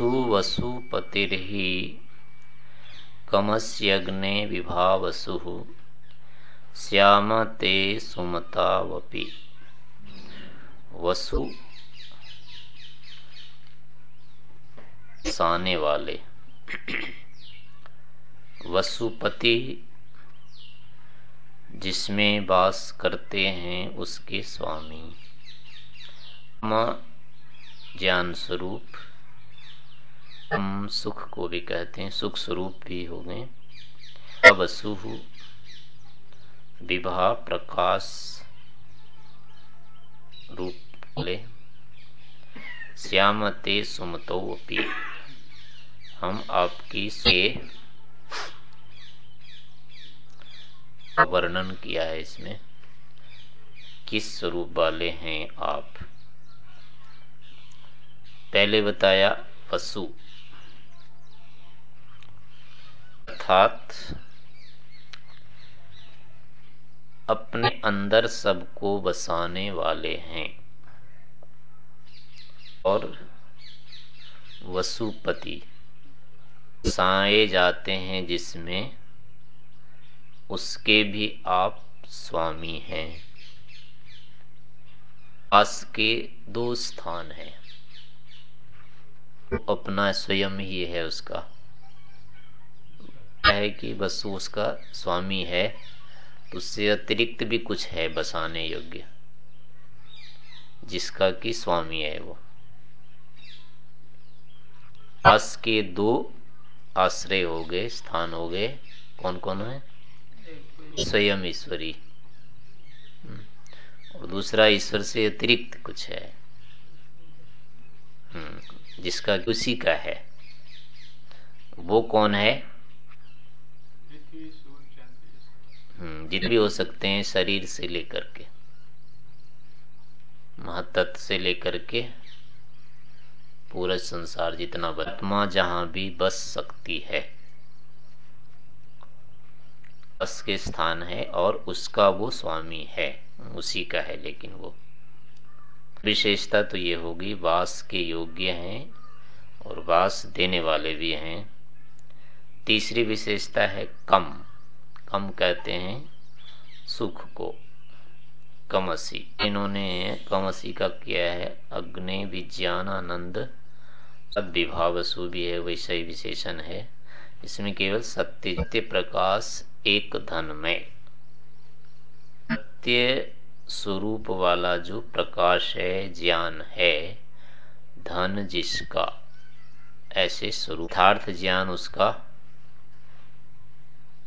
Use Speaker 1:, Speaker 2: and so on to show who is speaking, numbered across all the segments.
Speaker 1: वसु वसुपतिर्हि। कमस्यग्ने विभावसु। श्याम ते सुमतावपि। वसु साने वाले। वसुपति जिसमें वास करते हैं उसके स्वामी। ज्ञान स्वरूप हम सुख को भी कहते हैं, सुख स्वरूप भी हो गए। वसु विवाह प्रकाश रूप ले श्यामते सुमतो अपी। हम आपकी से वर्णन किया है इसमें। किस स्वरूप वाले हैं आप? पहले बताया पशु अर्थात अपने अंदर सबको बसाने वाले हैं और वसुपति साए जाते हैं जिसमें उसके भी आप स्वामी हैं। आस के दो स्थान हैं। अपना स्वयं ही है उसका। है कि बस उसका स्वामी है, उससे अतिरिक्त भी कुछ है बसाने योग्य, जिसका कि स्वामी है वो। आस के दो आश्रय हो गए, स्थान हो गए। कौन कौन है? स्वयं ईश्वरी। हम्म। और दूसरा ईश्वर से अतिरिक्त कुछ है। हम्म। जिसका उसी का है। वो कौन है? हम्म, जित भी हो सकते हैं शरीर से लेकर के महत्व से लेकर के पूरा संसार जितना आत्मा जहाँ भी बस सकती है बस के स्थान है और उसका वो स्वामी है उसी का है लेकिन वो। विशेषता तो ये होगी वास के योग्य हैं और वास देने वाले भी हैं। तीसरी विशेषता है कम। कम कहते हैं सुख को, कमसी। इन्होंने कमसी का किया है अग्नि विज्ञान आनंद सब विभावसु भी है, वैसे विशेषण है। इसमें केवल सत्य प्रकाश, एक धन में सत्य स्वरूप वाला जो प्रकाश है, ज्ञान है, धन जिसका, ऐसे स्वरूप। ज्ञान उसका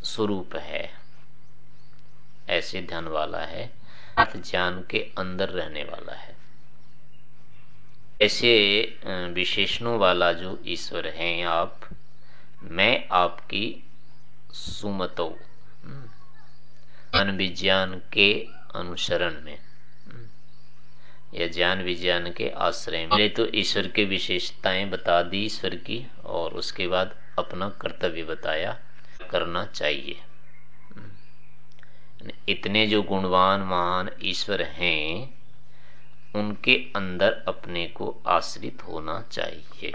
Speaker 1: स्वरूप है। ऐसे धन वाला है ज्ञान के अंदर रहने वाला है। ऐसे विशेषणों वाला जो ईश्वर है आप, मैं आपकी सुमतो ज्ञान विज्ञान के अनुसरण में या ज्ञान विज्ञान के आश्रय में। तो ईश्वर के विशेषताएँ बता दी ईश्वर की, और उसके बाद अपना कर्तव्य बताया। करना चाहिए। इतने जो गुणवान, महान ईश्वर हैं, उनके अंदर अपने को आश्रित होना चाहिए।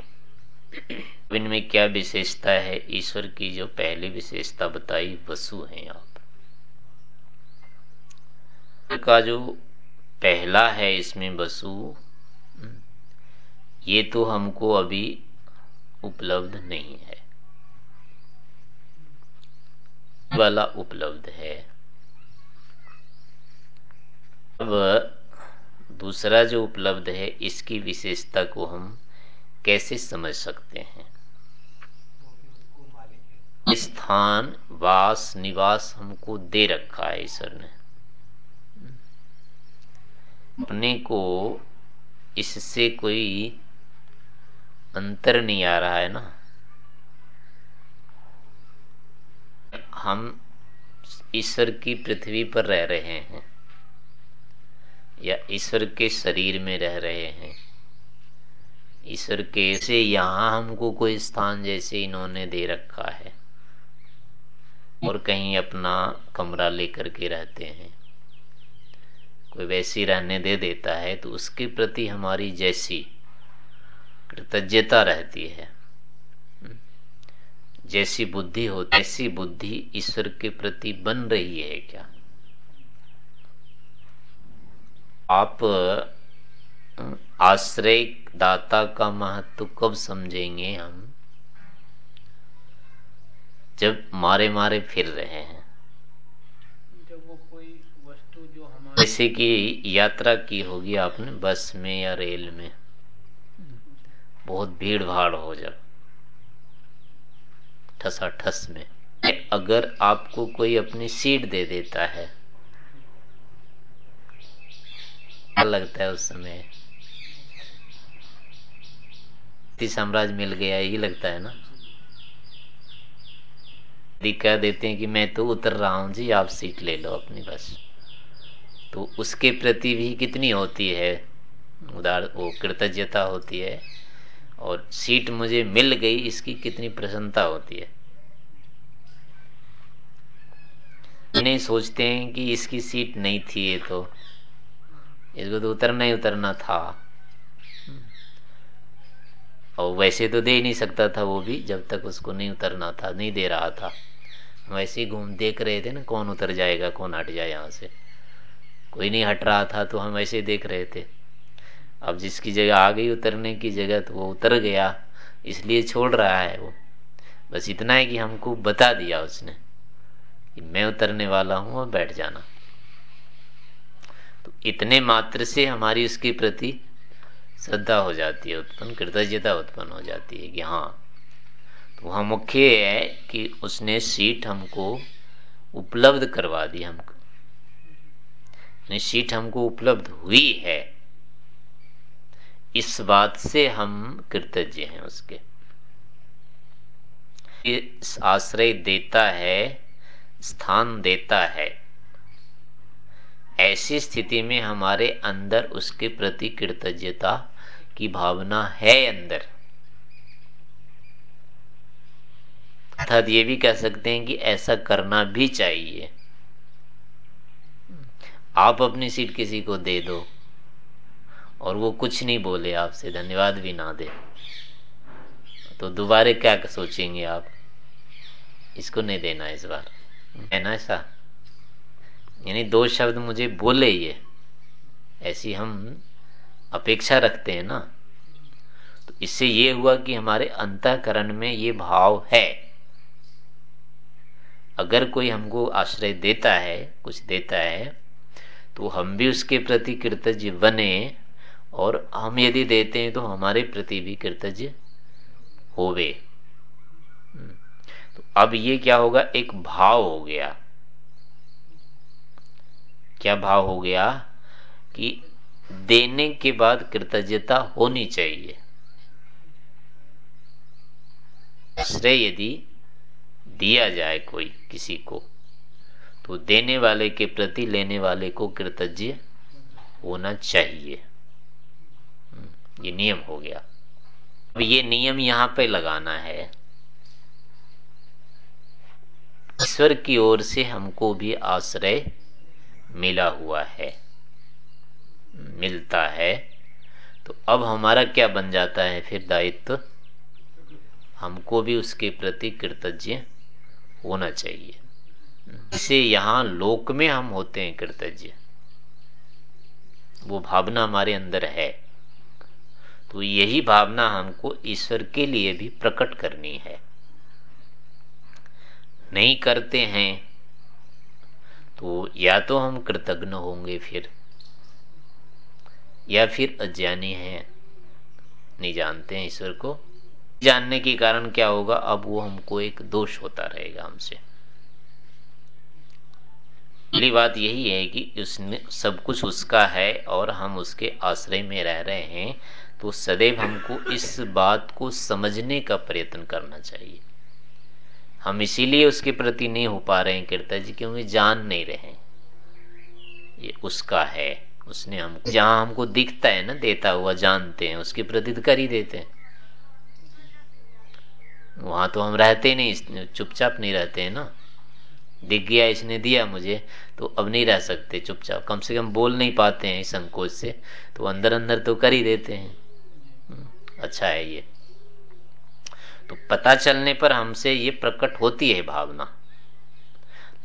Speaker 1: इनमें क्या विशेषता है? ईश्वर की जो पहली विशेषता बताई, वसु हैं आप। का जो पहला है इसमें वसु, ये तो हमको अभी उपलब्ध नहीं है। वाला उपलब्ध है। अब दूसरा जो उपलब्ध है, इसकी विशेषता को हम कैसे समझ सकते हैं? स्थान, वास, निवास हमको दे रखा है ईश्वर ने। अपने को इससे कोई अंतर नहीं आ रहा है ना। हम ईश्वर की पृथ्वी पर रह रहे हैं या ईश्वर के शरीर में रह रहे हैं। ईश्वर के से यहाँ हमको कोई स्थान जैसे इन्होंने दे रखा है और कहीं अपना कमरा लेकर के रहते हैं। कोई वैसी रहने दे देता है तो उसके प्रति हमारी जैसी कृतज्ञता रहती है। जैसी बुद्धि हो ऐसी बुद्धि ईश्वर के प्रति बन रही है क्या? आप आश्रय दाता का महत्व कब समझेंगे हम? जब मारे मारे फिर रहे हैं।
Speaker 2: जब वो कोई वस्तु जो हमारे
Speaker 1: जैसे कि यात्रा की होगी आपने बस में या रेल में। बहुत भीड़ भाड़ हो जब। ठसा ठस में। अगर आपको कोई अपनी सीट दे देता है, क्या लगता है उस समय? साम्राज्य मिल गया, यही लगता है ना? यदि कह देते हैं कि मैं तो उतर रहा हूँ जी, आप सीट ले लो अपनी बस। तो उसके प्रति भी कितनी होती है? उदार, वो कृतज्ञता होती है। और सीट मुझे मिल गई, इसकी कितनी प्रसन्नता होती है। नहीं सोचते हैं कि इसकी सीट नहीं थी ये तो। इसको तो उतरना ही उतरना था। और वैसे तो दे नहीं सकता था वो भी, जब तक उसको नहीं उतरना था, नहीं दे रहा था। वैसे ही घूम, देख रहे थे ना, कौन उतर जाएगा, कौन हट जाए यहाँ से। कोई नहीं हट रहा था तो हम ऐसे देख रहे थे। अब जिसकी जगह आ गई उतरने की जगह तो वो उतर गया, इसलिए छोड़ रहा है वो। बस इतना है कि हमको बता दिया उसने कि मैं उतरने वाला हूँ और बैठ जाना। तो इतने मात्र से हमारी उसके प्रति श्रद्धा हो जाती है, उत्पन्न, कृतज्ञता उत्पन्न हो जाती है कि हाँ। तो वहाँ मुख्य है कि उसने सीट हमको उपलब्ध करवा दी। हमको सीट हमको उपलब्ध हुई है। इस बात से हम कृतज्ञ हैं उसके। आश्रय देता है, स्थान देता है। ऐसी स्थिति में हमारे अंदर उसके प्रति कृतज्ञता की भावना है अंदर। अर्थात ये भी कह सकते हैं कि ऐसा करना भी चाहिए। आप अपनी सीट किसी को दे दो। और वो कुछ नहीं बोले आपसे, धन्यवाद भी ना दे। तो दोबारे क्या सोचेंगे आप? इसको नहीं देना इस बार। है ना ऐसा? यानी दो शब्द मुझे बोले ये। ऐसी हम अपेक्षा रखते हैं ना। तो इससे ये हुआ कि हमारे अंतकरण में ये भाव है। अगर कोई हमको आश्रय देता है, कुछ देता है तो हम भी उसके प्रति कृतज्ञ बने। और हम यदि देते हैं तो हमारे प्रति भी कृतज्ञ होवे। हम्म। तो अब ये क्या होगा? एक भाव हो गया। क्या भाव हो गया? कि देने के बाद कृतज्ञता होनी चाहिए। श्रेय यदि दिया जाए कोई किसी को तो देने वाले के प्रति, लेने वाले को कृतज्ञ होना चाहिए। ये नियम हो गया। अब ये नियम यहाँ पे लगाना है। ईश्वर की ओर से हमको भी आश्रय मिला हुआ है। मिलता है। तो अब हमारा क्या बन जाता है फिर दायित्व? हमको भी उसके प्रति कृतज्ञ होना चाहिए। इसे यहाँ लोक में हम होते हैं कृतज्ञ। वो भावना हमारे अंदर है। तो यही भावना हमको ईश्वर के लिए भी प्रकट करनी है। नहीं करते हैं तो या तो हम कृतज्ञ होंगे फिर, या फिर अज्ञानी हैं, नहीं जानते हैं ईश्वर को। जानने के कारण क्या होगा, अब वो हमको एक दोष होता रहेगा हमसे। पहली बात यही है कि उसने सब कुछ उसका है और हम उसके आश्रय में रह रहे हैं। तो सदैव हमको इस बात को समझने का प्रयत्न करना चाहिए। हम इसीलिए उसके प्रति नहीं हो पा रहे हैं कीर्ता जी, क्योंकि जान नहीं रहे ये उसका है, उसने हमको जहाँ हमको दिखता है ना, देता हुआ जानते हैं, उसके प्रति तो कर ही देते हैं। वहाँ तो हम रहते नहीं, चुपचाप नहीं रहते हैं ना। दिख गया, इसने दिया मुझे तो अब नहीं रह सकते चुपचाप। कम से कम बोल नहीं पाते हैं संकोच से तो अंदर अंदर तो कर ही देते हैं। अच्छा है ये। तो पता चलने पर हमसे ये प्रकट होती है भावना।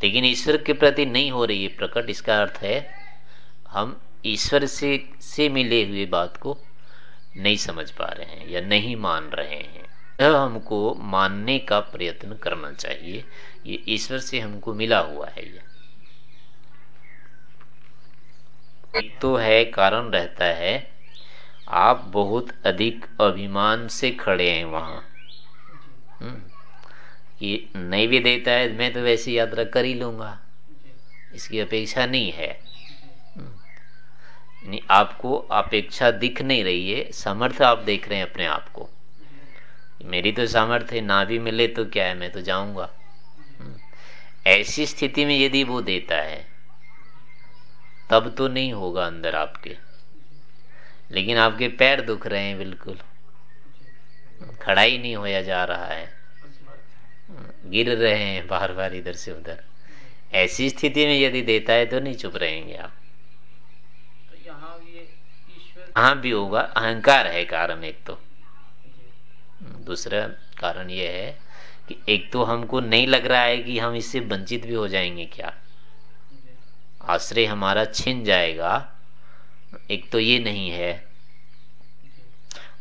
Speaker 1: लेकिन ईश्वर के प्रति नहीं हो रही है प्रकट, इसका अर्थ है हम ईश्वर से से मिले हुए बात को नहीं समझ पा रहे हैं या नहीं मान रहे हैं। यह हमको मानने का प्रयत्न करना चाहिए। ये ईश्वर से हमको मिला हुआ है ये। एक तो है, कारण रहता है आप बहुत अधिक अभिमान से खड़े हैं वहाँ। हम्म, कि नहीं भी देता है मैं तो वैसी यात्रा कर ही लूँगा। इसकी अपेक्षा नहीं है। हम्म, नहीं आपको अपेक्षा दिख नहीं रही है समर्थ आप देख रहे हैं अपने आप को। मेरी तो सामर्थ्य ना भी मिले तो क्या है मैं तो जाऊँगा। हम्म, ऐसी स्थिति में यदि वो देता है तब तो नहीं होगा अंदर आपके। लेकिन आपके पैर दुख रहे हैं बिल्कुल। खड़ा ही नहीं होया जा रहा है। गिर रहे हैं बार बार इधर से उधर। ऐसी स्थिति में यदि देता है तो नहीं चुप रहेंगे आप।
Speaker 2: यहाँ
Speaker 1: हाँ भी होगा अहंकार है कारण एक तो। दूसरा कारण यह है कि एक तो हमको नहीं लग रहा है कि हम इससे वंचित भी हो जाएँगे क्या? आश्रय हमारा छिन जाएगा। एक तो ये नहीं है।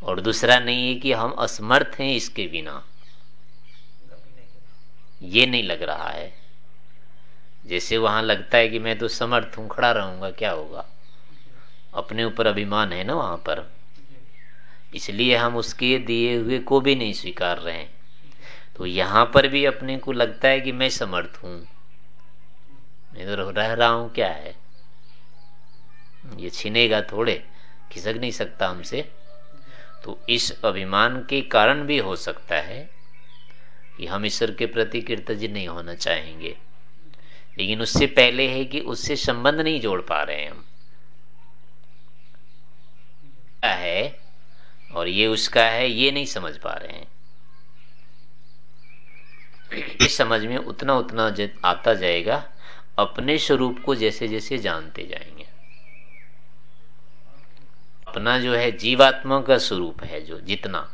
Speaker 1: और दूसरा नहीं है कि हम असमर्थ हैं इसके बिना। ये नहीं लग रहा है। जैसे वहाँ लगता है कि मैं तो समर्थ हूँ, खड़ा रहूँगा, क्या होगा? अपने ऊपर अभिमान है ना वहाँ पर। इसलिए हम उसके दिए हुए को भी नहीं स्वीकार रहे हैं। तो यहाँ पर भी अपने को लगता है कि मैं समर्थ हूँ। मैं तो रह रहा हूँ, क्या है? ये छीनेगा थोड़े, खिसक नहीं सकता हमसे। तो इस अभिमान के कारण भी हो सकता है कि हम ईश्वर के प्रति कृतज्ञ नहीं होना चाहेंगे। लेकिन उससे पहले है कि उससे संबंध नहीं जोड़ पा रहे हैं हम। है? और ये उसका है, ये नहीं समझ पा रहे हैं। इस समझ में उतना उतना आता जाएगा, अपने स्वरूप को जैसे जैसे जानते जाएँगे। अपना जो है जीवात्मा का स्वरूप है जो जितना,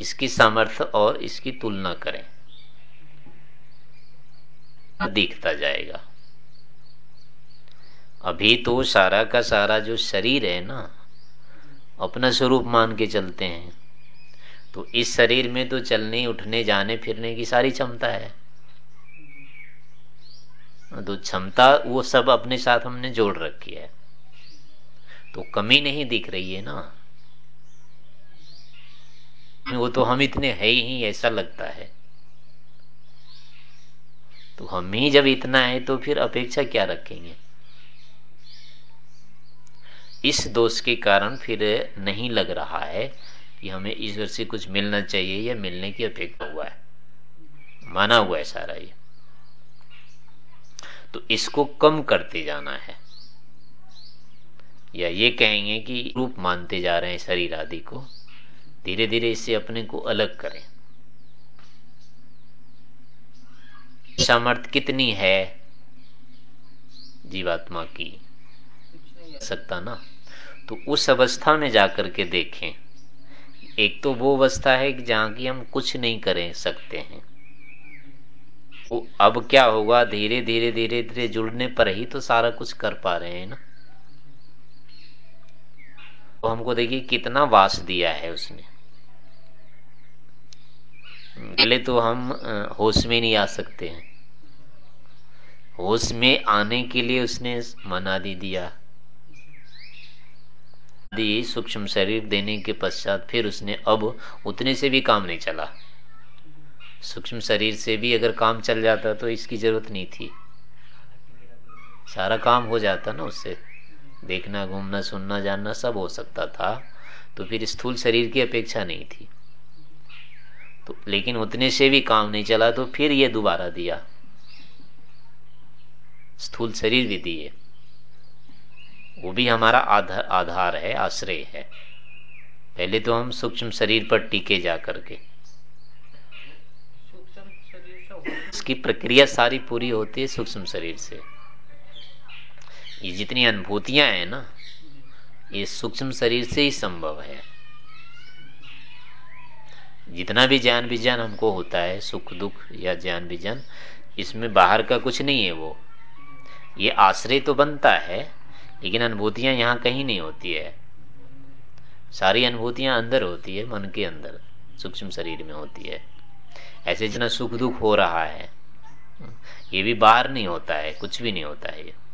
Speaker 1: इसकी सामर्थ्य और इसकी तुलना करें। दिखता जाएगा। अभी तो सारा का सारा जो शरीर है ना, अपना स्वरूप मान के चलते हैं। तो इस शरीर में तो चलने, उठने, जाने, फिरने की सारी क्षमता है। तो क्षमता वो सब अपने साथ हमने जोड़ रखी है। तो कमी नहीं दिख रही है ना? वो तो हम इतने है ही, ऐसा लगता है। तो हम ही जब इतना है तो फिर अपेक्षा क्या रखेंगे? इस दोष के कारण फिर नहीं लग रहा है कि हमें ईश्वर से कुछ मिलना चाहिए या मिलने की अपेक्षा हुआ है। माना हुआ है सारा ये। तो इसको कम करते जाना है। या ये कहेंगे कि रूप मानते जा रहे हैं शरीर आदि को धीरे धीरे इससे अपने को अलग करें। सामर्थ कितनी है जीवात्मा की? सकता ना? तो उस अवस्था में जाकर के देखें। एक तो वो अवस्था है कि जहाँ की हम कुछ नहीं कर, सकते हैं। वो अब क्या होगा? धीरे धीरे धीरे धीरे जुड़ने पर ही तो सारा कुछ कर पा रहे हैं ना? तो हमको देखिए कितना वास दिया है उसने। पहले तो हम होश में नहीं आ सकते हैं। होश में आने के लिए उसने मना दी दिया। दी सूक्ष्म शरीर देने के पश्चात फिर उसने अब उतने से भी काम नहीं चला। सूक्ष्म शरीर से भी अगर काम चल जाता तो इसकी ज़रूरत नहीं थी। सारा काम हो जाता ना उससे। देखना घूमना सुनना जानना सब हो सकता था तो फिर स्थूल शरीर की अपेक्षा नहीं थी। तो लेकिन उतने से भी काम नहीं चला तो फिर ये दोबारा दिया। स्थूल शरीर भी दिए। वो भी हमारा आधार आधार है आश्रय है। पहले तो हम सूक्ष्म शरीर पर टीके जा करके। इसकी प्रक्रिया सारी पूरी होती है सूक्ष्म शरीर से। ये जितनी अनुभूतियाँ हैं ना, ये सूक्ष्म शरीर से ही संभव है। जितना भी ज्ञान विज्ञान हमको होता है, सुख, दुख या ज्ञान विज्ञान इसमें बाहर का कुछ नहीं है वो। ये आश्रय तो बनता है, लेकिन अनुभूतियाँ यहाँ कहीं नहीं होती है। सारी अनुभूतियाँ अंदर होती है, मन के अंदर, सूक्ष्म शरीर में होती है। ऐसे जितना सुख दुख हो रहा है, ये भी बाहर नहीं होता है, कुछ भी नहीं होता है ये।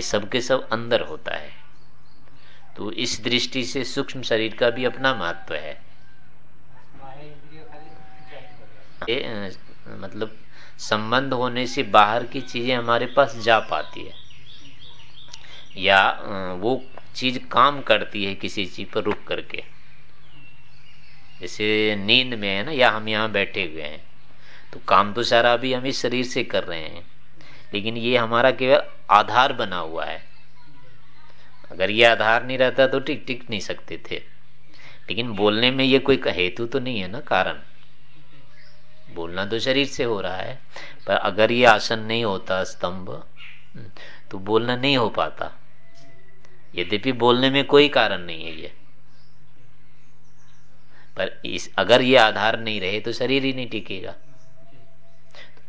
Speaker 1: सब के सब अंदर होता है। तो इस दृष्टि से सूक्ष्म शरीर का भी अपना महत्व है। ये, मतलब संबंध होने से बाहर की चीज़ें हमारे पास जा पाती है। या वो चीज़ काम करती है किसी चीज़ पर रुक करके। जैसे नींद में है ना या हम यहाँ बैठे हुए हैं तो काम तो सारा अभी हम इस शरीर से कर रहे हैं। लेकिन ये हमारा केवल आधार बना हुआ है। अगर ये आधार नहीं रहता तो टिक टिक नहीं सकते थे। लेकिन बोलने में ये कोई हेतु तो नहीं है ना कारण? बोलना तो शरीर से हो रहा है, पर अगर ये आसन नहीं होता, स्तंभ तो बोलना नहीं हो पाता। यद्यपि बोलने में कोई कारण नहीं है ये। पर इस, अगर ये आधार नहीं रहे तो शरीर ही नहीं टिकेगा।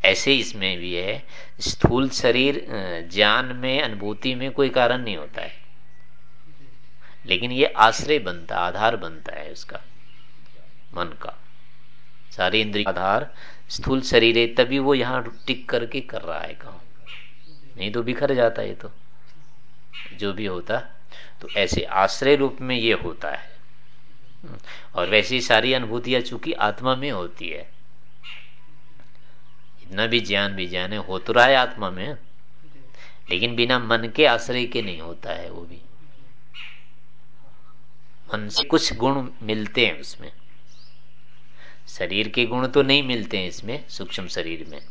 Speaker 1: ऐसे इसमें भी है, स्थूल शरीर ज्ञान में, अनुभूति में कोई कारण नहीं होता है। लेकिन ये आश्रय बनता, आधार बनता है उसका, मन का। सारे इंद्रिय आधार स्थूल शरीर है, तभी वो यहाँ टिक करके कर रहा है काम नहीं तो बिखर जाता है तो जो भी होता। तो ऐसे आश्रय रूप में ये होता है। और वैसी सारी अनुभूतियाँ चूँकि आत्मा में होती है इतना भी ज्ञान भी ज्ञान है हो तो रहा है आत्मा में। लेकिन बिना मन के आश्रय के नहीं होता है वो भी। मन से कुछ गुण मिलते हैं उसमें। शरीर के गुण तो नहीं मिलते हैं इसमें, सूक्ष्म शरीर में।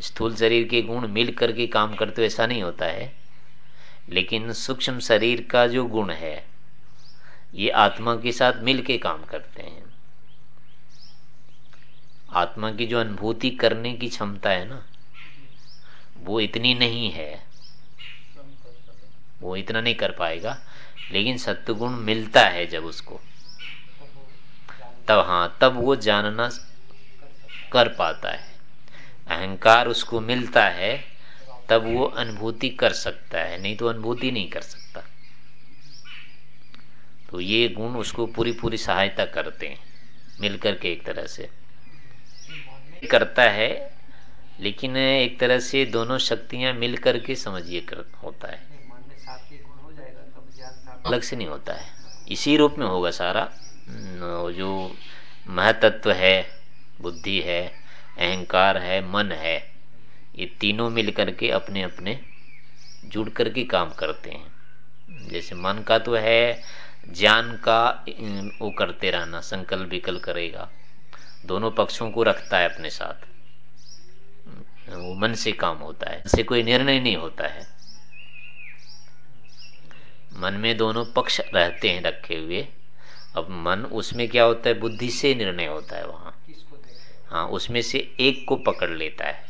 Speaker 1: स्थूल शरीर के गुण मिल करके काम करते ऐसा नहीं होता है। लेकिन सूक्ष्म शरीर का जो गुण है, ये आत्मा के साथ मिल के काम करते हैं। आत्मा की जो अनुभूति करने की क्षमता है ना, वो इतनी नहीं है। वो इतना नहीं कर पाएगा, लेकिन सत्वगुण मिलता है जब उसको। तब हाँ तब वो जानना कर पाता है। अहंकार उसको मिलता है, तब वो अनुभूति कर सकता है, नहीं तो अनुभूति नहीं कर सकता। तो ये गुण उसको पूरी पूरी सहायता करते हैं, मिलकर के एक तरह से। करता है लेकिन एक तरह से दोनों शक्तियाँ मिलकर के समझिए कर होता है। अलग से नहीं होता है। इसी रूप में होगा सारा। जो महतत्व है बुद्धि है अहंकार है मन है ये तीनों मिल करके अपने अपने जुड़ करके काम करते हैं। जैसे मन का तो है ज्ञान का वो करते रहना संकल्प विकल्प करेगा। दोनों पक्षों को रखता है अपने साथ। वो मन से काम होता है से कोई निर्णय नहीं होता है। मन में दोनों पक्ष रहते हैं रखे हुए। अब मन उसमें क्या होता है? बुद्धि से निर्णय होता है वहाँ। हाँ? उसमें से एक को पकड़ लेता है।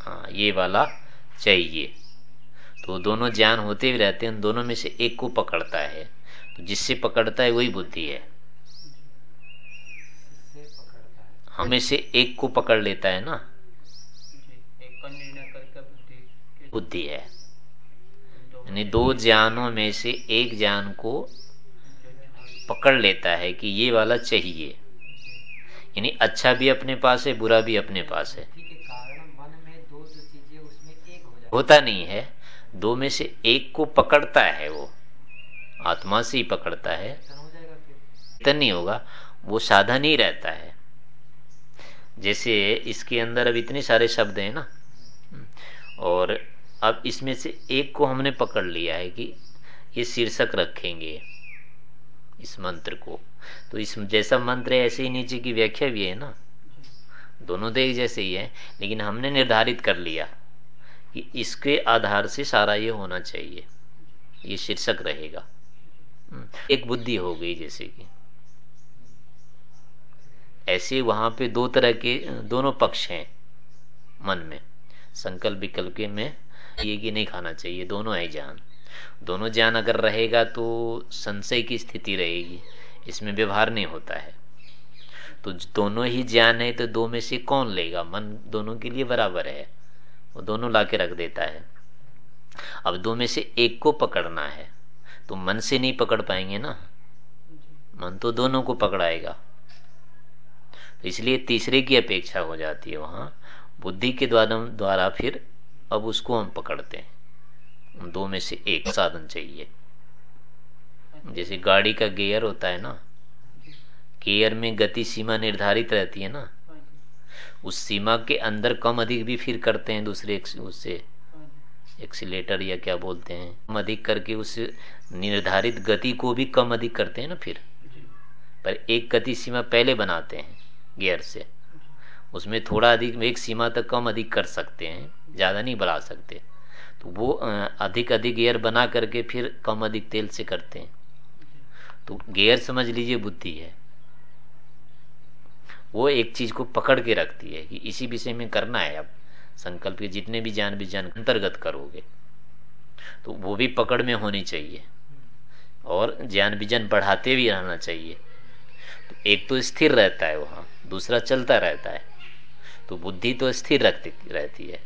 Speaker 1: हाँ ये वाला चाहिए। तो दोनों ज्ञान होते भी रहते हैं दोनों में से एक को पकड़ता है। तो जिससे पकड़ता है वही बुद्धि है। हमें से एक को पकड़ लेता है ना? बुद्धि है। यानी दो ज्ञानों में से एक ज्ञान को पकड़ लेता है कि ये वाला चाहिए। यानी अच्छा भी अपने पास है बुरा भी अपने पास है। होता नहीं है। दो में से एक को पकड़ता है वो। आत्मा से ही पकड़ता है। नहीं होगा वो साधन ही रहता है। जैसे इसके अंदर अब इतने सारे शब्द हैं ना। और अब इसमें से एक को हमने पकड़ लिया है कि ये शीर्षक रखेंगे इस मंत्र को। तो इस जैसा मंत्र है ऐसे ही नीचे की व्याख्या भी है ना। दोनों एक जैसे ही है लेकिन हमने निर्धारित कर लिया कि इसके आधार से सारा ये होना चाहिए ये शीर्षक रहेगा। हम्म, एक बुद्धि हो गई जैसे कि। ऐसे वहाँ पे दो तरह के दोनों पक्ष हैं मन में। संकल्प विकल्प के में ये कि नहीं खाना चाहिए दोनों है ज्ञान। दोनों ज्ञान अगर रहेगा तो संशय की स्थिति रहेगी इसमें व्यवहार नहीं होता है। तो दोनों ही ज्ञान है तो दो में से कौन लेगा? मन दोनों के लिए बराबर है वो दोनों लाके रख देता है। अब दो में से एक को पकड़ना है तो मन से नहीं पकड़ पाएँगे ना? मन तो दोनों को पकड़ाएगा। इसलिए तीसरे की अपेक्षा हो जाती है वहाँ। बुद्धि के द्वारा द्वारा फिर अब उसको हम पकड़ते हैं। दो में से एक साधन चाहिए। जैसे गाड़ी का गियर होता है ना, गियर में गति सीमा निर्धारित रहती है ना। उस सीमा के अंदर कम अधिक भी फिर करते हैं दूसरे उससे एक्सीटर या क्या बोलते हैं। कम अधिक करके उस निर्धारित गति को भी कम अधिक करते हैं ना फिर। पर एक गति सीमा पहले बनाते हैं। गियर से। उसमें थोड़ा अधिक, एक सीमा तक कम अधिक कर सकते हैं, ज़्यादा नहीं बढ़ा सकते। तो वो अधिक अधिक गियर बना करके फिर कम अधिक तेल से करते हैं। तो गियर समझ लीजिए बुद्धि है। वो एक चीज़ को पकड़ के रखती है कि इसी विषय में करना है अब। संकल्प के जितने भी ज्ञान विज्ञान अंतर्गत करोगे तो वो भी पकड़ में होनी चाहिए। और ज्ञान विज्ञान बढ़ाते भी रहना चाहिए। तो एक तो स्थिर रहता है वहाँ, दूसरा चलता रहता है। तो बुद्धि तो स्थिर रखती, रहती है।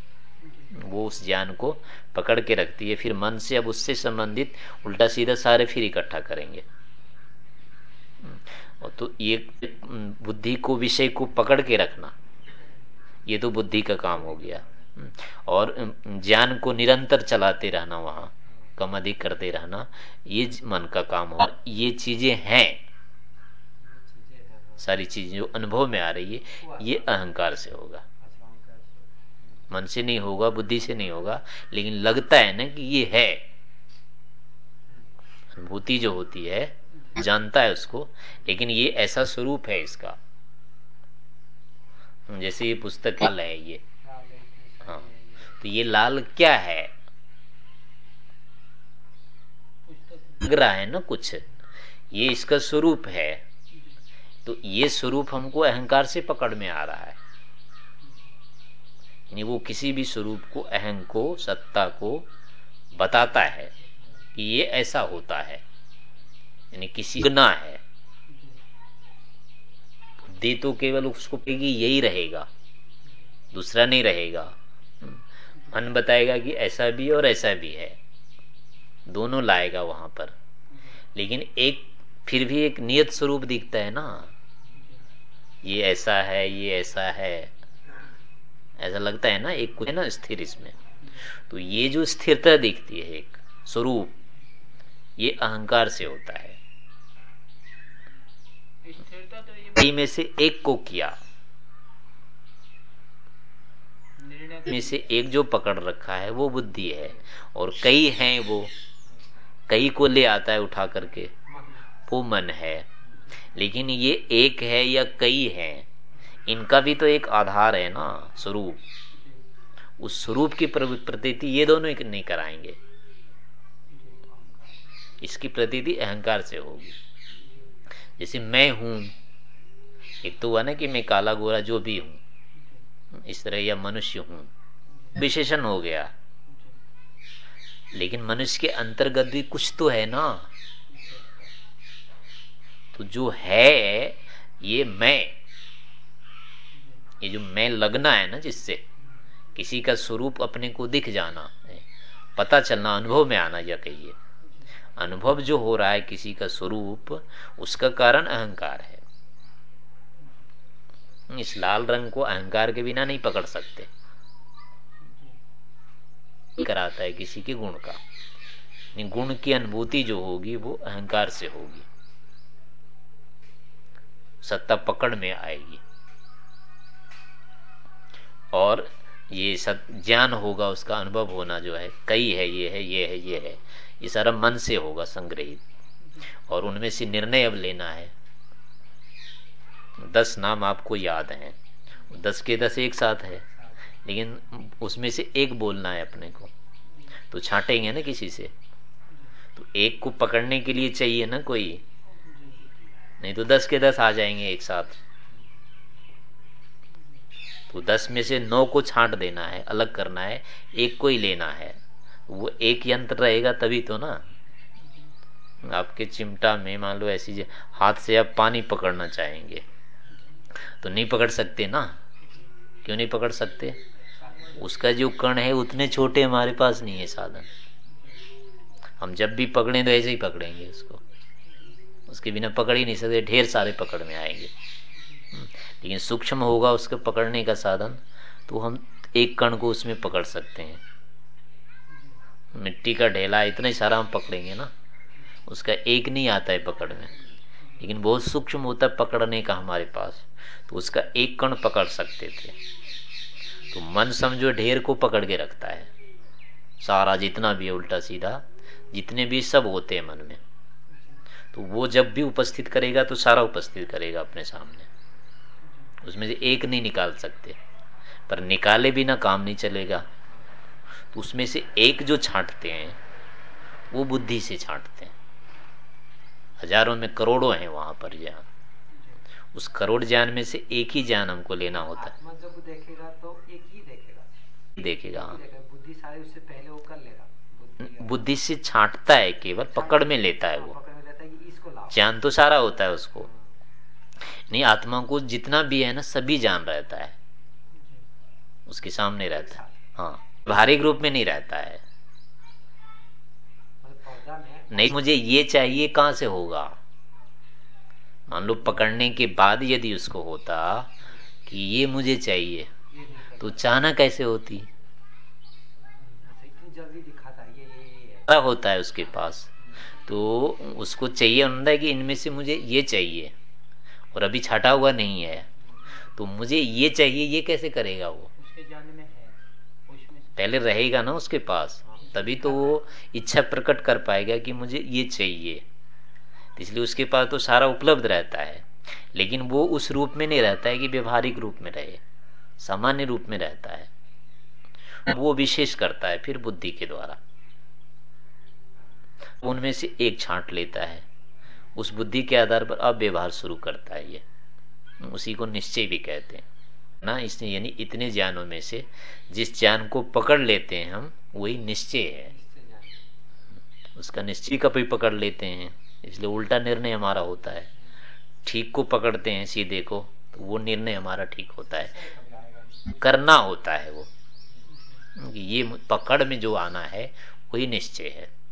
Speaker 1: वो उस ज्ञान को पकड़ के रखती है, फिर मन से अब उससे संबंधित उल्टा सीधा सारे फिर इकट्ठा करेंगे। तो ये बुद्धि को, विषय को पकड़ के रखना, ये तो बुद्धि का काम हो गया। और ज्ञान को निरंतर चलाते रहना वहाँ, कम अधिक करते रहना, ये मन का काम हो, ये चीज़ें हैं। सारी चीज़ें जो अनुभव में आ रही है ये अहंकार से होगा। मन से नहीं होगा बुद्धि से नहीं होगा लेकिन लगता है ना कि ये है। अनुभूति जो होती है जानता है उसको लेकिन ये ऐसा स्वरूप है इसका। जैसे ये पुस्तक लाल है ये। हाँ तो ये लाल क्या है? लग रहा है ना कुछ। ये इसका स्वरूप है। तो ये स्वरूप हमको अहंकार से पकड़ में आ रहा है। यानी वो किसी भी स्वरूप को, अहंग को, सत्ता को बताता है कि ये ऐसा होता है। यानी किसी ना है। बुद्धि तो केवल उसको कहेगी, यही रहेगा। दूसरा नहीं रहेगा। मन बताएगा कि ऐसा भी और ऐसा भी है। दोनों लाएगा वहाँ पर। लेकिन एक, फिर भी एक नियत स्वरूप दिखता है ना। ये ऐसा है ये ऐसा है। ऐसा लगता है ना एक कुछ है ना स्थिर इसमें। तो ये जो स्थिरता दिखती है एक स्वरूप ये अहंकार से होता है। तो में से एक को किया। में से एक जो पकड़ रखा है वो बुद्धि है। और कई हैं वो। कई को ले आता है उठा करके। वो मन है। लेकिन ये एक है या कई है, इनका भी तो एक आधार है ना, स्वरूप। उस स्वरूप की प्रतीति ये दोनों नहीं कराएँगे। इसकी प्रतीति अहंकार से होगी। जैसे मैं हूँ, एक तो हुआ ना कि मैं काला गोरा जो भी हूँ, इस तरह या मनुष्य हूँ, विशेषण हो गया। लेकिन मनुष्य के अंतर्गत भी कुछ तो है ना। तो जो है, ये मैं। ये जो मैं लगना है ना जिससे, किसी का स्वरूप अपने को दिख जाना, पता चलना, अनुभव में आना या कहिए। अनुभव जो हो रहा है किसी का स्वरूप, उसका कारण अहंकार है। इस लाल रंग को अहंकार के बिना नहीं पकड़ सकते। कराता है किसी के गुण का। गुण की अनुभूति जो होगी, वो अहंकार से होगी। सत्ता पकड़ में आएगी। और ये सब ज्ञान होगा, उसका अनुभव होना जो है, कई है, ये है ये है ये है, ये सारा मन से होगा संग्रहित। और उनमें से निर्णय अब लेना है। दस नाम आपको याद हैं। दस के दस एक साथ है, लेकिन उसमें से एक बोलना है अपने को। तो छाटेंगे ना किसी से? तो एक को पकड़ने के लिए चाहिए ना कोई? नहीं तो दस के दस आ जाएँगे एक साथ। तो दस में से नौ को छांट देना है, अलग करना है, एक को ही लेना है। वो एक यंत्र रहेगा तभी तो ना। आपके चिमटा में मान लो ऐसी हाथ से आप पानी पकड़ना चाहेंगे। तो नहीं पकड़ सकते ना? क्यों नहीं पकड़ सकते? उसका जो कण है उतने छोटे हमारे पास नहीं है साधन। हम जब भी पकड़े तो ऐसे ही पकड़ेंगे उसको। उसके बिना पकड़ ही नहीं सकते, ढेर सारे पकड़ में आएँगे। लेकिन सूक्ष्म होगा उसके पकड़ने का साधन तो हम एक कण को उसमें पकड़ सकते हैं। मिट्टी का ढेला, इतना ही सारा हम पकड़ेंगे ना। उसका एक नहीं आता है पकड़ में। लेकिन बहुत सूक्ष्म होता है पकड़ने का हमारे पास। तो उसका एक कण पकड़ सकते थे। तो मन समझो ढेर को पकड़ के रखता है। सारा जितना भी उल्टा सीधा, जितने भी सब होते हैं मन में। तो वो जब भी उपस्थित करेगा तो सारा उपस्थित करेगा अपने सामने। उसमें से एक नहीं निकाल सकते। पर निकाले बिना काम नहीं चलेगा। तो उसमें से एक जो छांटते हैं वो बुद्धि से छांटते हैं। हज़ारों में करोड़ों हैं वहाँ पर ज्ञान। उस करोड़ ज्ञान में से एक ही ज्ञान हमको लेना होता है।
Speaker 2: जब देखेगा तो एक ही देखेगा।
Speaker 1: देखेगा
Speaker 2: बुद्धि सारे उससे पहले वो कर लेगा
Speaker 1: बुद्धि से छांटता है केवल पकड़ में लेता है वो। ज्ञान तो सारा होता है उसको। नहीं आत्मा को जितना भी है ना सभी जान रहता है। उसके सामने रहता है। हाँ भारी ग्रुप में नहीं रहता है। नहीं मुझे ये चाहिए कहाँ से होगा? मान लो पकड़ने के बाद यदि उसको होता कि ये मुझे चाहिए तो चाहना कैसे होती? जल्दी दिखाता ये ये होता है उसके पास? तो उसको चाहिए होता कि इनमें से मुझे ये चाहिए और अभी छाटा हुआ नहीं है तो मुझे ये चाहिए ये कैसे करेगा वो? है पहले रहेगा ना उसके पास तभी तो वो इच्छा प्रकट कर पाएगा कि मुझे ये चाहिए। इसलिए उसके पास तो सारा उपलब्ध रहता है लेकिन वो उस रूप में नहीं रहता है कि व्यवहारिक रूप में रहे सामान्य रूप में रहता है। वो विशेष करता है फिर बुद्धि के द्वारा। उनमें से एक छांट लेता है। उस बुद्धि के आधार पर अब व्यवहार शुरू करता है ये। उसी को निश्चय भी कहते हैं। ना, इसने यानी इतने ज्ञानों में से जिस ज्ञान को पकड़ लेते हैं हम, वही निश्चय है। उसका निश्चय का भी पकड़ लेते हैं। इसलिए उल्टा निर्णय हमारा होता है। ठीक को पकड़ते हैं सीधे को तो वो निर्णय हमारा ठीक होता है। करना होता है वो। ये पकड़ में जो आना है, वही निश्चय है।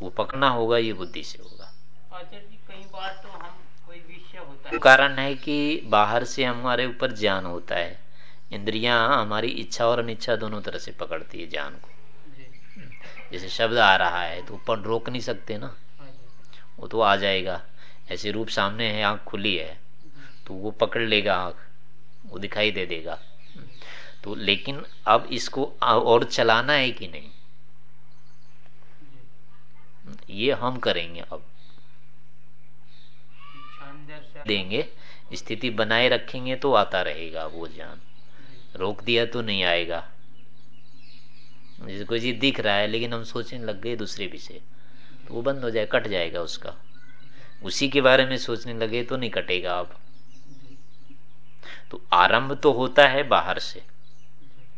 Speaker 1: वो पकड़ना होगा ये बुद्धि से होगा। कई बार तो हम कोई विषय होता है। कारण है कि बाहर से हमारे ऊपर ज्ञान होता है। इंद्रियाँ हमारी इच्छा और अनिच्छा दोनों तरह से पकड़ती है ज्ञान को। जैसे शब्द आ रहा है तो ऊपर रोक नहीं सकते ना। हाँ वो तो आ जाएगा। ऐसे रूप सामने है आँख खुली है तो वो पकड़ लेगा आँख। वो दिखाई दे देगा। तो लेकिन अब इसको और चलाना है कि नहीं? ये हम करेंगे अब। देंगे। स्थिति बनाए रखेंगे तो आता रहेगा वो ज्ञान। रोक दिया तो नहीं आएगा। जैसे कोई चीज़ दिख रहा है, लेकिन हम सोचने लग गए दूसरे विषय तो वो बंद हो जाए, कट जाएगा उसका। उसी के बारे में सोचने लगे तो नहीं कटेगा अब। तो आरंभ तो होता है बाहर से।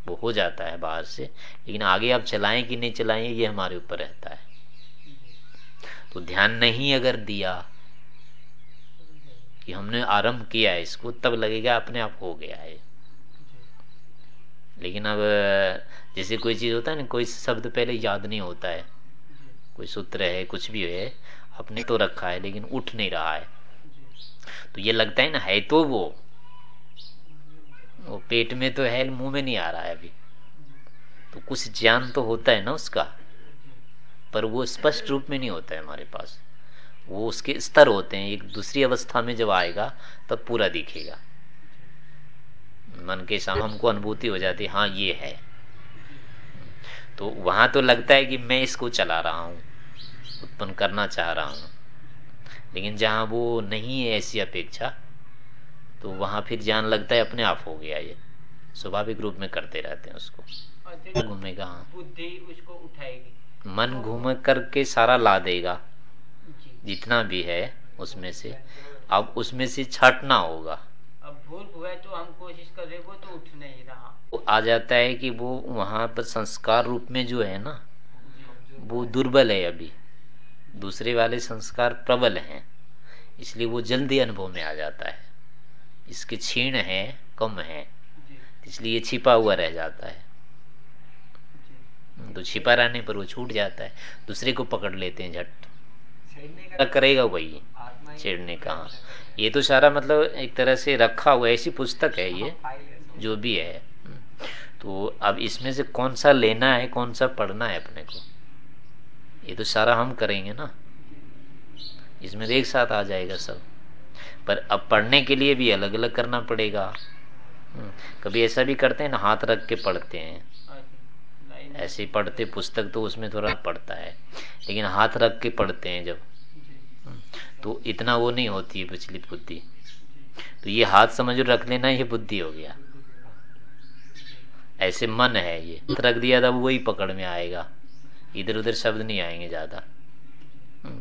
Speaker 1: वो हो जाता है बाहर से, लेकिन आगे आप चलाएँ कि नहीं चलाएँ, ये हमारे ऊपर रहता है। तो ध्यान नहीं अगर दिया कि हमने आरंभ किया है, इसको तब लगेगा अपने आप हो गया है। लेकिन अब, जैसे कोई चीज़ होता है ना, कोई शब्द पहले याद नहीं होता है। कोई सूत्र है, कुछ भी है अपने तो रखा है, लेकिन उठ नहीं रहा है। तो ये लगता है ना, है तो वो। वो पेट में तो है, मुँह में नहीं आ रहा है अभी। तो कुछ ज्ञान तो होता है ना उसका। पर वो स्पष्ट रूप में नहीं होता है हमारे पास। वो उसके स्तर होते हैं। एक दूसरी अवस्था में जब आएगा तब पूरा दिखेगा। मन के सामने हमको अनुभूति हो जाती है हाँ ये है। तो वहाँ तो लगता है कि मैं इसको चला रहा हूँ उत्पन्न करना चाह रहा हूँ। लेकिन जहाँ वो नहीं है ऐसी अपेक्षा तो वहाँ फिर जान लगता है अपने आप हो गया ये। स्वाभाविक रूप में करते रहते हैं उसको। घूमेगा हाँ। बुद्धि उसको उठाएगी। मन घूम करके सारा ला देगा। जितना भी है उसमें से। अब उसमें से छटना होगा। अब भूल हुआ तो हम कोशिश कर रहे वो तो उठ नहीं रहा। आ जाता है कि वो वहाँ पर संस्कार रूप में जो है ना वो दुर्बल है अभी। दूसरे वाले संस्कार प्रबल हैं। इसलिए वो जल्दी अनुभव में आ जाता है। इसके छीण है कम है। इसलिए छिपा हुआ रह जाता है। तो छिपा रहने पर वो छूट जाता है। दूसरे को पकड़ लेते हैं झट। करेगा वही छेड़ने का ये तो सारा मतलब एक तरह से रखा हुआ ऐसी पुस्तक है ये जो भी है। तो अब इसमें से कौन सा लेना है कौन सा पढ़ना है अपने को? ये तो सारा हम करेंगे ना। इसमें एक साथ आ जाएगा सब। पर अब पढ़ने के लिए भी अलग अलग करना पड़ेगा। हम्म, कभी ऐसा भी करते हैं ना हाथ रख के पढ़ते हैं। ऐसे पढ़ते, पुस्तक तो उसमें थोड़ा पढ़ता है, लेकिन हाथ रख के पढ़ते हैं जब। तो इतना वो नहीं होती है विचलित बुद्धि। तो ये हाथ समझ रख लेना, ये बुद्धि हो गया। ऐसे मन है ये। रख दिया था वही पकड़ में आएगा। इधर उधर शब्द नहीं आएँगे ज़्यादा।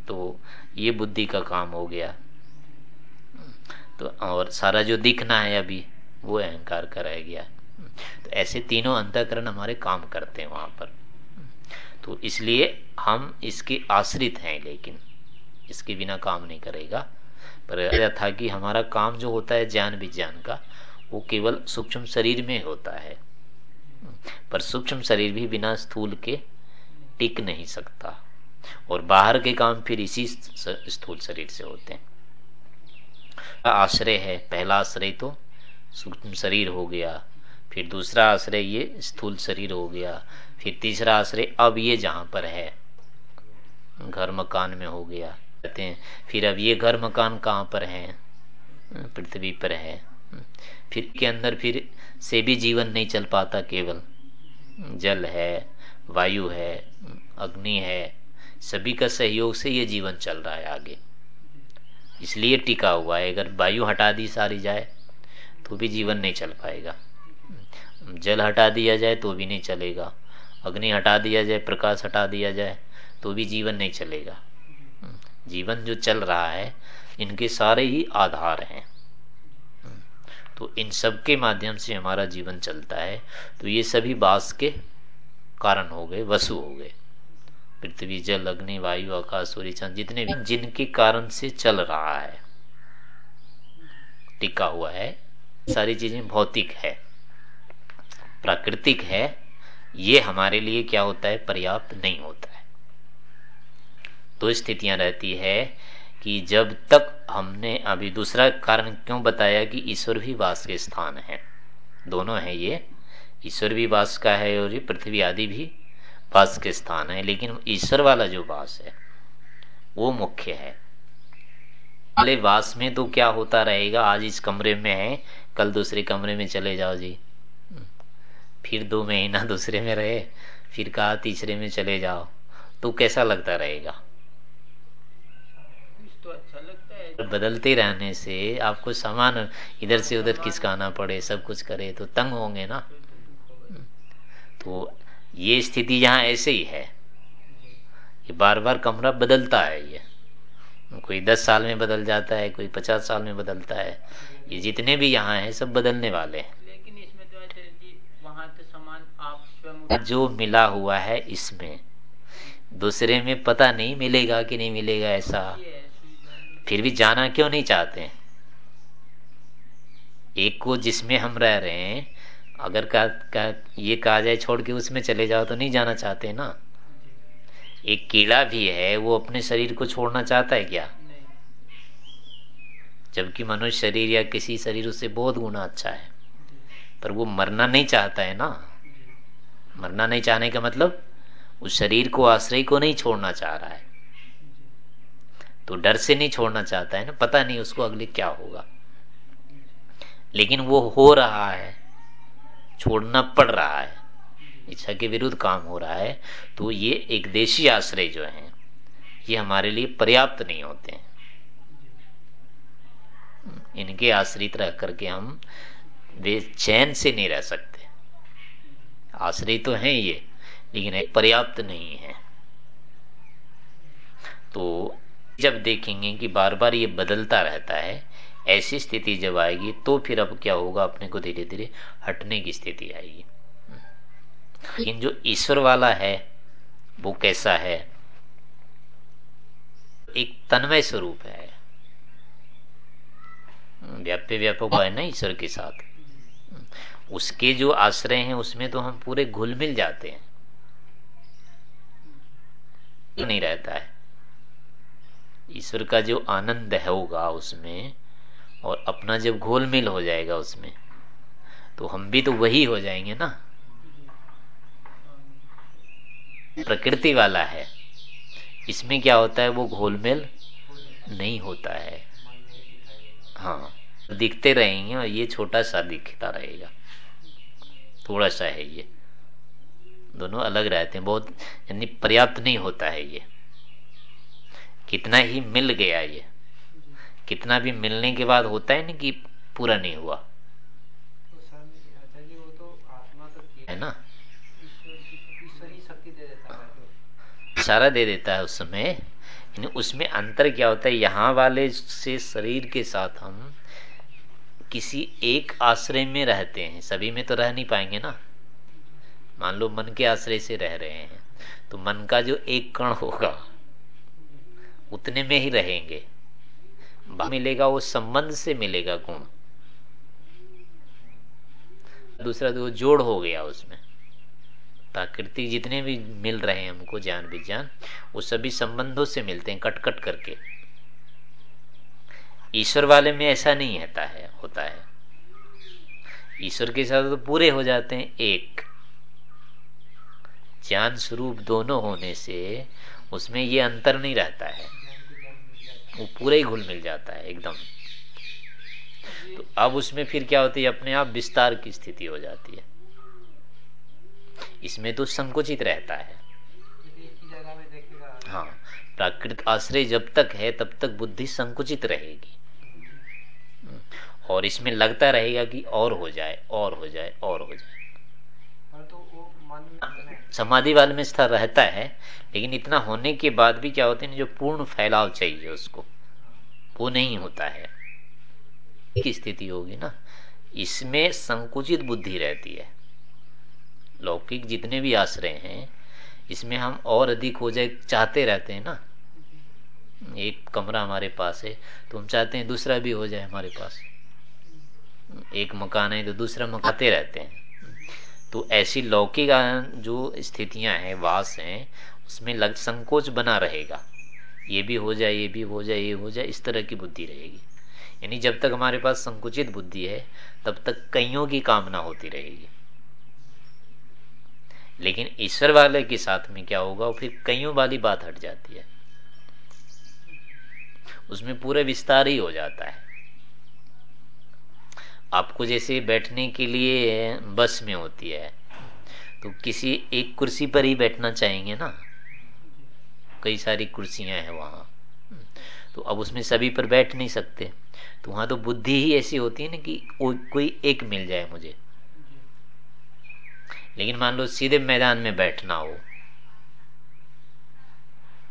Speaker 1: तो ये बुद्धि का काम हो गया। तो और सारा जो दिखना है अभी, वो अहंकार का रह गया। तो ऐसे तीनों अंतकरण हमारे काम करते हैं वहाँ पर। तो इसलिए हम इसके आश्रित हैं, लेकिन इसके बिना काम नहीं करेगा। पर था कि हमारा काम जो होता है ज्ञान विज्ञान का, वो केवल सूक्ष्म शरीर में होता है। पर सूक्ष्म शरीर भी बिना स्थूल के टिक नहीं सकता। और बाहर के काम फिर इसी स्थूल शरीर से होते हैं। आश्रय है, पहला आश्रय तो सूक्ष्म शरीर हो गया फिर दूसरा आश्रय ये स्थूल शरीर हो गया। फिर तीसरा आश्रय अब ये जहाँ पर है, घर मकान में हो गया। कहते हैं, फिर अब ये घर मकान कहाँ पर है? पृथ्वी पर है। फिर के अंदर फिर से भी जीवन नहीं चल पाता केवल। जल है, वायु है, अग्नि है, सभी का सहयोग से ये जीवन चल रहा है आगे। इसलिए टिका हुआ है, अगर वायु हटा दी सारी जाए तो भी जीवन नहीं चल पाएगा। जल हटा दिया जाए तो भी नहीं चलेगा। अग्नि हटा दिया जाए, प्रकाश हटा दिया जाए तो भी जीवन नहीं चलेगा। जीवन जो चल रहा है, इनके सारे ही आधार हैं। तो इन सब के माध्यम से हमारा जीवन चलता है। तो ये सभी बास के कारण हो गए, वसु हो गए। पृथ्वी, जल, अग्नि, वायु, आकाश, सूर्य, चंद, जितने भी जिनके कारण से चल रहा है, टिका हुआ है, सारी चीज़ें भौतिक है। प्राकृतिक है, ये हमारे लिए क्या होता है? पर्याप्त नहीं होता है। दो स्थितियाँ रहती है कि जब तक हमने अभी दूसरा कारण क्यों बताया कि ईश्वर भी वास के स्थान है? दोनों है ये। ईश्वर भी वास का है और ये पृथ्वी आदि भी वास के स्थान है, लेकिन ईश्वर वाला जो वास है, वो मुख्य है। वास में तो क्या होता रहेगा? आज इस कमरे में है, कल दूसरे कमरे में चले जाओ जी। फिर दो महीना दूसरे में रहे फिर कहा तीसरे में चले जाओ। तो कैसा लगता रहेगा? तो अच्छा लगता है। बदलते रहने से आपको सामान इधर से उधर किसकाना पड़े सब कुछ करे तो तंग होंगे ना? तो ये स्थिति यहाँ ऐसे ही है। ये बार बार कमरा बदलता है ये। कोई दस साल में बदल जाता है कोई पचास साल में बदलता है। ये जितने भी यहाँ हैं सब बदलने वाले हैं
Speaker 2: लेकिन इसमें तो जी वहाँ तो सामान आप स्वयं
Speaker 1: जो मिला हुआ है इसमें। दूसरे में पता नहीं मिलेगा कि नहीं मिलेगा ऐसा। फिर भी जाना क्यों नहीं चाहते? एक को जिसमें हम रह रहे हैं अगर का, का ये कहा जाए छोड़ के उसमें चले जाओ तो नहीं जाना चाहते ना? एक कीड़ा भी है वो अपने शरीर को छोड़ना चाहता है क्या? जबकि मनुष्य शरीर या किसी शरीर उससे बहुत गुना अच्छा है। पर वो मरना नहीं चाहता है ना? मरना नहीं चाहने का मतलब उस शरीर को, आश्रय को नहीं छोड़ना चाह रहा है। तो डर से नहीं छोड़ना चाहता है ना, पता नहीं उसको अगले क्या होगा। लेकिन वो हो रहा है, छोड़ना पड़ रहा है, इच्छा के विरुद्ध काम हो रहा है तो ये एक देशी आश्रय जो है, ये हमारे लिए पर्याप्त नहीं होते हैं। इनके आश्रित रह करके हम वे चैन से नहीं रह सकते। आश्रय तो हैं ये, लेकिन पर्याप्त नहीं है। तो जब देखेंगे कि बार बार ये बदलता रहता है, ऐसी स्थिति जब आएगी तो फिर अब क्या होगा? अपने को धीरे धीरे हटने की स्थिति आएगी। लेकिन जो ईश्वर वाला है, वो कैसा है? एक तन्मय स्वरूप है। व्याप्य व्यापक है ना ईश्वर के साथ। उसके जो आश्रय हैं, उसमें तो हम पूरे घुल मिल जाते हैं। नहीं रहता है? ईश्वर का जो आनंद होगा उसमें, और अपना जब घोल मिल हो जाएगा उसमें तो हम भी तो वही हो जाएँगे ना। प्रकृति वाला है। इसमें क्या होता है, वो घोलमेल नहीं होता है। हाँ दिखते रहेंगे और ये छोटा सा दिखता रहेगा। थोड़ा सा है ये। दोनों अलग रहते हैं बहुत यानी पर्याप्त नहीं होता है ये। कितना ही मिल गया ये कितना भी मिलने के बाद होता है ना कि पूरा नहीं हुआ।
Speaker 2: तो वो तो
Speaker 1: है ना? सारा दे देता है उस समय। उसमें अंतर क्या होता है? यहाँ वाले से शरीर के साथ हम किसी एक आश्रय में रहते हैं, सभी में तो रह नहीं पाएँगे ना? मान लो मन के आश्रय से रह रहे हैं तो मन का जो एक कण होगा, उतने में ही रहेंगे। मिलेगा, वो संबंध से मिलेगा गुण। दूसरा तो जोड़ हो गया उसमें प्राकृतिक जितने भी मिल रहे हैं हमको, ज्ञान विज्ञान, वो सभी संबंधों से मिलते हैं कट कट करके। ईश्वर वाले में ऐसा नहीं होता है होता है। ईश्वर के साथ तो पूरे हो जाते हैं एक। ज्ञान स्वरूप दोनों होने से उसमें ये अंतर नहीं रहता है। वो पूरा ही घुल मिल जाता है एकदम। तो अब उसमें फिर क्या होती है? अपने आप विस्तार की स्थिति हो जाती है। इसमें तो संकुचित रहता है। हाँ। प्राकृतिक आश्रय जब तक है तब तक बुद्धि संकुचित रहेगी। और इसमें लगता रहेगा कि और हो जाए और हो जाए और हो जाए। समाधि वाले में स्थिर रहता है लेकिन इतना होने के बाद भी क्या होते हैं जो पूर्ण फैलाव चाहिए उसको वो नहीं होता है। की स्थिति होगी ना। इसमें संकुचित बुद्धि रहती है। लौकिक जितने भी आश्रय हैं इसमें हम और अधिक हो जाए चाहते रहते हैं ना। एक कमरा हमारे पास है तो हम चाहते हैं दूसरा भी हो जाए हमारे पास। एक मकान है तो दूसरा मकाते रहते हैं। तो ऐसी लौकिक, जो स्थितियाँ हैं, वास हैं, उसमें लग, संकोच बना रहेगा। ये भी हो जाए, ये भी हो जाए, ये हो जाए, इस तरह की बुद्धि रहेगी। यानी जब तक हमारे पास संकुचित बुद्धि है, तब तक कईयों की कामना होती रहेगी। लेकिन ईश्वर वाले के साथ में क्या होगा, वो फिर कईयों वाली बात हट जाती है। उसमें पूरा विस्तार ही हो जाता है। आपको जैसे बैठने के लिए बस में होती है तो किसी एक कुर्सी पर ही बैठना चाहेंगे ना? कई सारी कुर्सियाँ हैं वहाँ। तो अब उसमें सभी पर बैठ नहीं सकते। तो वहाँ तो बुद्धि ही ऐसी होती है ना कि कोई एक मिल जाए मुझे। लेकिन मान लो सीधे मैदान में बैठना हो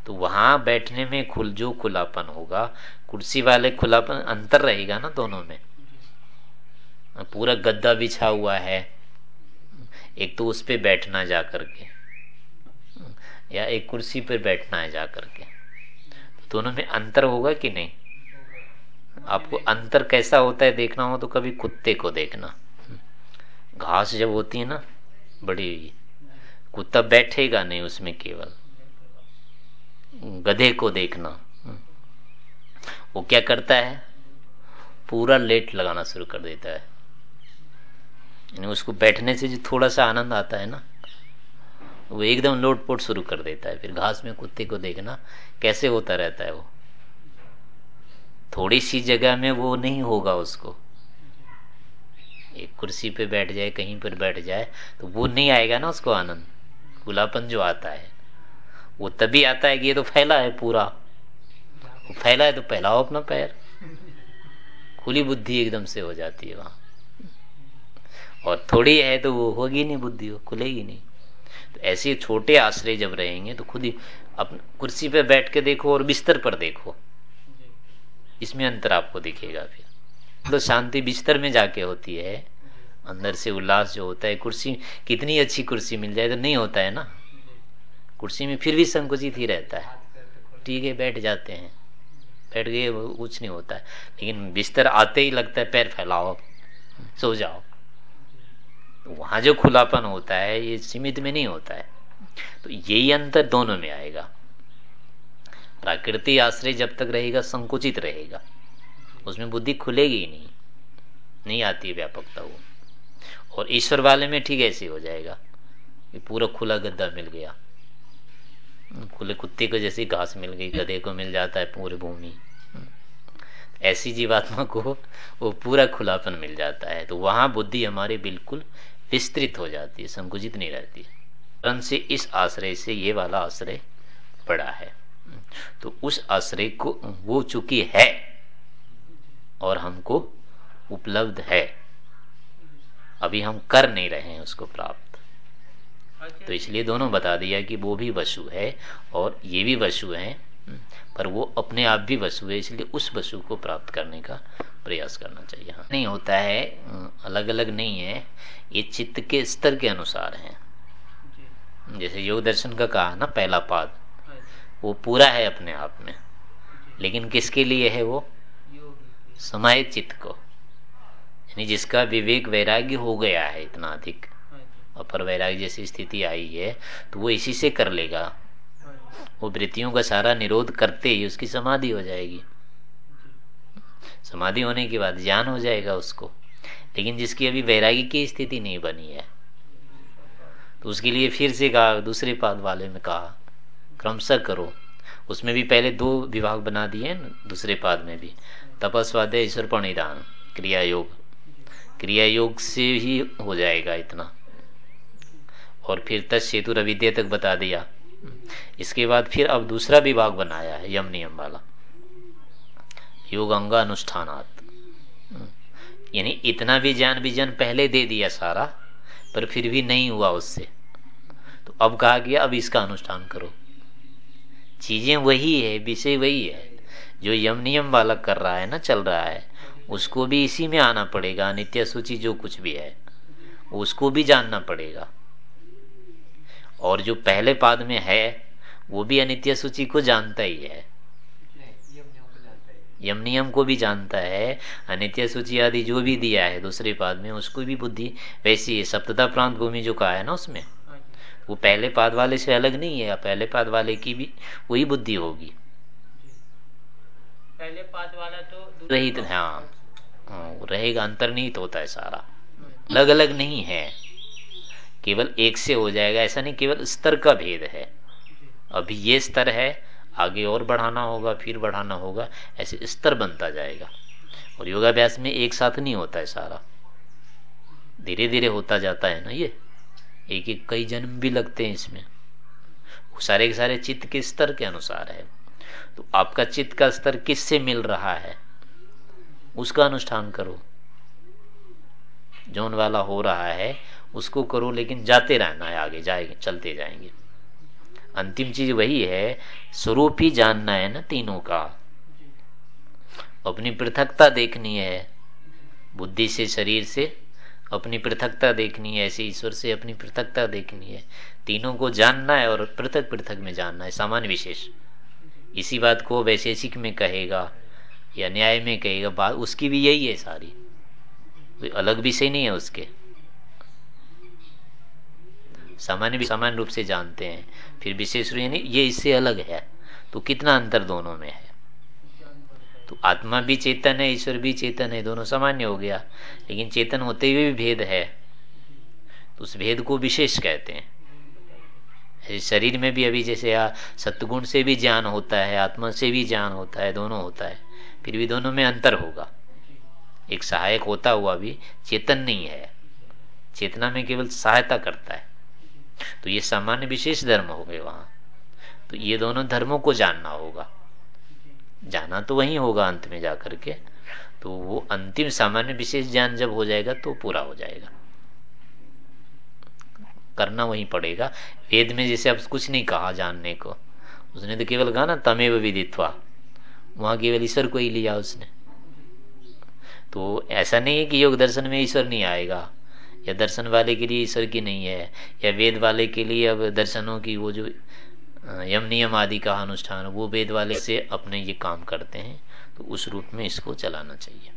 Speaker 1: तो वहाँ बैठने में खुल, जो खुलापन होगा, कुर्सी वाले खुलापन अंतर रहेगा ना दोनों में? पूरा गद्दा बिछा हुआ है। एक तो उस पर बैठना जा करके, या एक कुर्सी पर बैठना है जा करके। दोनों में अंतर होगा कि नहीं? आपको अंतर कैसा होता है देखना हो तो कभी कुत्ते को देखना। घास जब होती है ना, बड़ी, कुत्ता बैठेगा नहीं उसमें केवल। गधे को देखना। वो क्या करता है? पूरा लेट लगाना शुरू कर देता है। यानी उसको बैठने से जो थोड़ा सा आनंद आता है ना, वो एकदम लोटपोट शुरू कर देता है। फिर घास में कुत्ते को देखना, कैसे होता रहता है वो। थोड़ी सी जगह में वो नहीं होगा उसको। एक कुर्सी पे बैठ जाए, कहीं पर बैठ जाए तो वो नहीं आएगा ना उसको आनंद। गुलापन जो आता है। वो तभी आता है कि ये तो फैला है पूरा। वो फैला है तो फैलाओ अपना पैर। खुली बुद्धि एकदम से हो जाती है वहाँ। और थोड़ी है तो वो होगी नहीं बुद्धि, वो खुलेगी नहीं। तो ऐसे छोटे आश्रय जब रहेंगे तो खुद ही अपने कुर्सी पे बैठ के देखो और बिस्तर पर देखो। इसमें अंतर आपको दिखेगा फिर। तो शांति बिस्तर में जाके होती है। अंदर से उल्लास जो होता है, कुर्सी, कितनी अच्छी कुर्सी मिल जाए तो नहीं होता है ना। कुर्सी में फिर भी संकुचित ही रहता है। ठीक है बैठ जाते हैं। बैठ गए कुछ नहीं होता है। लेकिन बिस्तर आते ही लगता है, पैर फैलाओ, सो जाओ। तो वहाँ जो खुलापन होता है, ये सीमित में नहीं होता है। तो यही अंतर दोनों में आएगा। प्राकृतिक आश्रय जब तक रहेगा, संकुचित रहेगा। उसमें बुद्धि खुलेगी ही नहीं। नहीं आती व्यापकता वो। और ईश्वर वाले में ठीक ऐसे हो जाएगा कि पूरा खुला गद्दा मिल गया। खुले कुत्ते को जैसी घास मिल गई, गधे को मिल जाता है पूरी भूमि। ऐसी जीवात्मा को वो पूरा खुलापन मिल जाता है। तो वहाँ बुद्धि हमारी बिल्कुल विस्तृत हो जाती है, संकुचित नहीं रहती। से इस आश्रय से ये वाला आश्रय पड़ा है। तो उस आश्रय को वो चूँकि है और हमको उपलब्ध है, अभी हम कर नहीं रहे हैं उसको प्राप्त। तो इसलिए दोनों बता दिया कि वो भी वसु है और ये भी वसु है पर वो अपने आप भी वसु है इसलिए उस वसु को प्राप्त करने का प्रयास करना चाहिए। हाँ। नहीं होता है अलग अलग नहीं है ये चित्त के स्तर के अनुसार है। जैसे योग दर्शन का कहा ना पहला पाद वो पूरा है अपने आप में। लेकिन किसके लिए है वो? समय चित्त को। यानी जिसका विवेक वैराग्य हो गया है इतना अधिक अपर वैराग जैसी स्थिति आई है तो वो इसी से कर लेगा। वो वृत्तियों का सारा निरोध करते ही उसकी समाधि हो जाएगी। समाधि होने के बाद ज्ञान हो जाएगा उसको। लेकिन जिसकी अभी वैरागी की स्थिति नहीं बनी है तो उसके लिए फिर से कहा दूसरे पाद वाले में कहा क्रमशः करो। उसमें भी पहले दो विभाग बना दिए दूसरे पाद में भी। तपस्वादय ईश्वर परिधान क्रिया योग क्रिया योग से ही हो जाएगा इतना। और फिर तत्सेतु रविद्या तक बता दिया। इसके बाद फिर अब दूसरा विभाग बनाया है, यम नियम वाला। योग अंग यानी इतना भी ज्ञान विज्ञान पहले दे दिया सारा, पर फिर भी नहीं हुआ उससे। तो अब कहा गया, अब इसका अनुष्ठान करो। चीज़ें वही है, विषय वही है। जो यम नियम वाला कर रहा है ना, चल रहा है, उसको भी इसी में आना पड़ेगा। नित्य सूची जो कुछ भी है, उसको भी जानना पड़ेगा। और जो पहले पाद में है वो भी अनित्य सूची को जानता ही है। यम नियम को भी जानता है। अनित्य सूची आदि जो भी दिया है दूसरे पाद में उसको भी बुद्धि वैसी है सप्तता प्रांत भूमि जो कहा है ना उसमें वो पहले पाद वाले से अलग नहीं है पहले पाद वाले की भी वही बुद्धि होगी।
Speaker 2: पहले पाद वाला तो
Speaker 1: रहित हाँ, हाँ रहेगा अंतर्निहित होता है सारा। अलग अलग नहीं है। केवल एक से हो जाएगा, ऐसा नहीं, केवल स्तर का भेद है। अभी ये स्तर है, आगे और बढ़ाना होगा, फिर बढ़ाना होगा, ऐसे स्तर बनता जाएगा। और योगाभ्यास में एक साथ नहीं होता है सारा। धीरे धीरे होता जाता है ना ये? एक एक कई जन्म भी लगते हैं इसमें। सारे के सारे चित्त के स्तर के अनुसार है। तो आपका चित्त का स्तर किससे मिल रहा है? उसका अनुष्ठान करो। जोन वाला हो रहा है उसको करो, लेकिन जाते रहना है आगे जाएँगे चलते जाएँगे। अंतिम चीज़ वही है, स्वरूप ही जानना है ना तीनों का। अपनी पृथकता देखनी है, बुद्धि से, शरीर से, अपनी पृथकता देखनी है, ऐसे ईश्वर से अपनी पृथकता देखनी है। तीनों को जानना है और पृथक पृथक में जानना है, सामान्य विशेष। इसी बात को वैशेषिक में कहेगा या न्याय में कहेगा उसकी भी यही है सारी। कोई अलग विषय नहीं है उसके। सामान्य भी सामान्य रूप से जानते हैं। फिर विशेष रूप यानी ये इससे अलग है। तो कितना अंतर दोनों में है? तो आत्मा भी चेतन है, ईश्वर भी चेतन है, दोनों सामान्य हो गया। लेकिन चेतन होते हुए भी भेद है। तो उस भेद को विशेष कहते हैं। शरीर में भी अभी जैसे सत्गुण से भी ज्ञान होता है, आत्मा से भी ज्ञान होता है, दोनों होता है। फिर भी दोनों में अंतर होगा। एक सहायक होता हुआ भी चेतन नहीं है। चेतना में केवल सहायता करता है। तो ये सामान्य विशेष धर्म हो गए वहाँ। तो ये दोनों धर्मों को जानना होगा। जाना तो वही होगा अंत में जाकर के। तो वो अंतिम सामान्य विशेष ज्ञान जब हो जाएगा तो पूरा हो जाएगा। करना वही पड़ेगा। वेद में जैसे अब कुछ नहीं कहा जानने को। उसने तो केवल कहा ना, तमेव विदित्वा। वहाँ केवल ईश्वर को ही लिया उसने। तो ऐसा नहीं है कि योग दर्शन में ईश्वर नहीं आएगा। या दर्शन वाले के लिए ईश्वर की नहीं है, या वेद वाले के लिए अब दर्शनों की वो जो यम नियम आदि का अनुष्ठान, वो वेद वाले से अपने ये काम करते हैं तो उस रूप में इसको चलाना चाहिए।